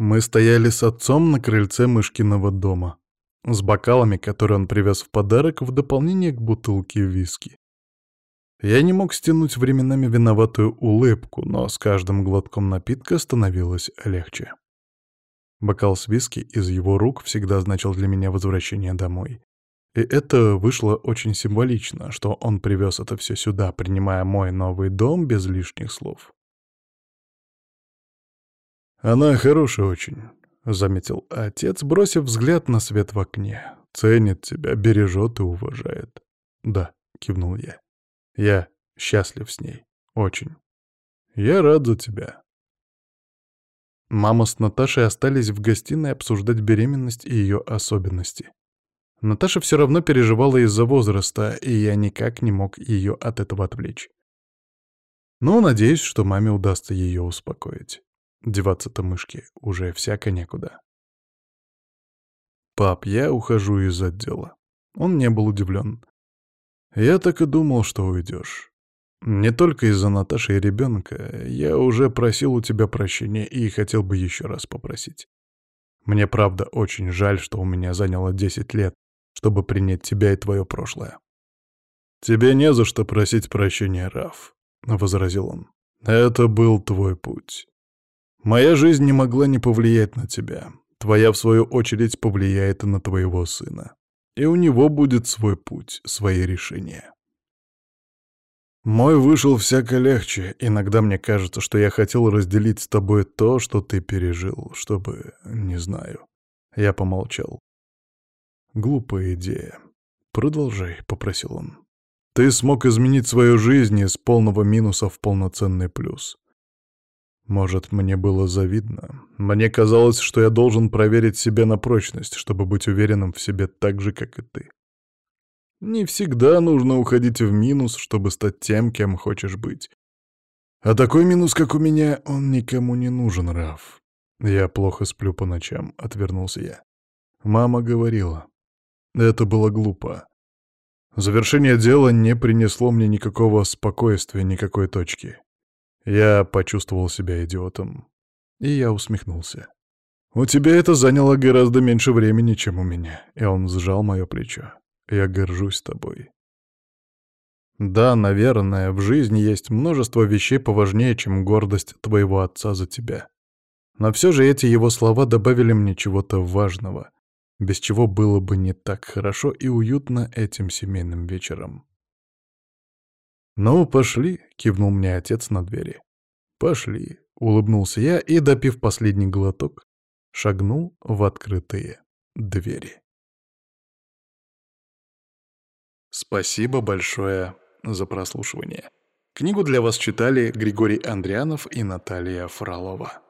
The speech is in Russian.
Мы стояли с отцом на крыльце Мышкиного дома, с бокалами, которые он привез в подарок в дополнение к бутылке виски. Я не мог стянуть временами виноватую улыбку, но с каждым глотком напитка становилось легче. Бокал с виски из его рук всегда значил для меня возвращение домой. И это вышло очень символично, что он привез это все сюда, принимая мой новый дом без лишних слов. «Она хорошая очень», — заметил отец, бросив взгляд на свет в окне. «Ценит тебя, бережет и уважает». «Да», — кивнул я. «Я счастлив с ней. Очень. Я рад за тебя». Мама с Наташей остались в гостиной обсуждать беременность и ее особенности. Наташа все равно переживала из-за возраста, и я никак не мог ее от этого отвлечь. Но надеюсь, что маме удастся ее успокоить. Деваться-то мышки уже всяко некуда. «Пап, я ухожу из отдела». Он не был удивлен. «Я так и думал, что уйдешь. Не только из-за Наташи и ребенка. Я уже просил у тебя прощения и хотел бы еще раз попросить. Мне правда очень жаль, что у меня заняло 10 лет, чтобы принять тебя и твое прошлое». «Тебе не за что просить прощения, Раф», — возразил он. «Это был твой путь. Моя жизнь не могла не повлиять на тебя. Твоя, в свою очередь, повлияет и на твоего сына. И у него будет свой путь, свои решения. Мой вышел всяко легче. Иногда мне кажется, что я хотел разделить с тобой то, что ты пережил, чтобы... не знаю. Я помолчал. Глупая идея. Продолжай, — попросил он. Ты смог изменить свою жизнь из полного минуса в полноценный плюс. Может, мне было завидно. Мне казалось, что я должен проверить себя на прочность, чтобы быть уверенным в себе так же, как и ты. Не всегда нужно уходить в минус, чтобы стать тем, кем хочешь быть. А такой минус, как у меня, он никому не нужен, Раф. Я плохо сплю по ночам, — отвернулся я. Мама говорила. Это было глупо. Завершение дела не принесло мне никакого спокойствия, никакой точки. Я почувствовал себя идиотом. И я усмехнулся. «У тебя это заняло гораздо меньше времени, чем у меня», и он сжал мое плечо. «Я горжусь тобой». Да, наверное, в жизни есть множество вещей поважнее, чем гордость твоего отца за тебя. Но все же эти его слова добавили мне чего-то важного, без чего было бы не так хорошо и уютно этим семейным вечером. «Ну, пошли», — кивнул мне отец на двери. «Пошли», — улыбнулся я и, допив последний глоток, шагнул в открытые двери. Спасибо большое за прослушивание. Книгу для вас читали Григорий Андрианов и Наталья Фролова.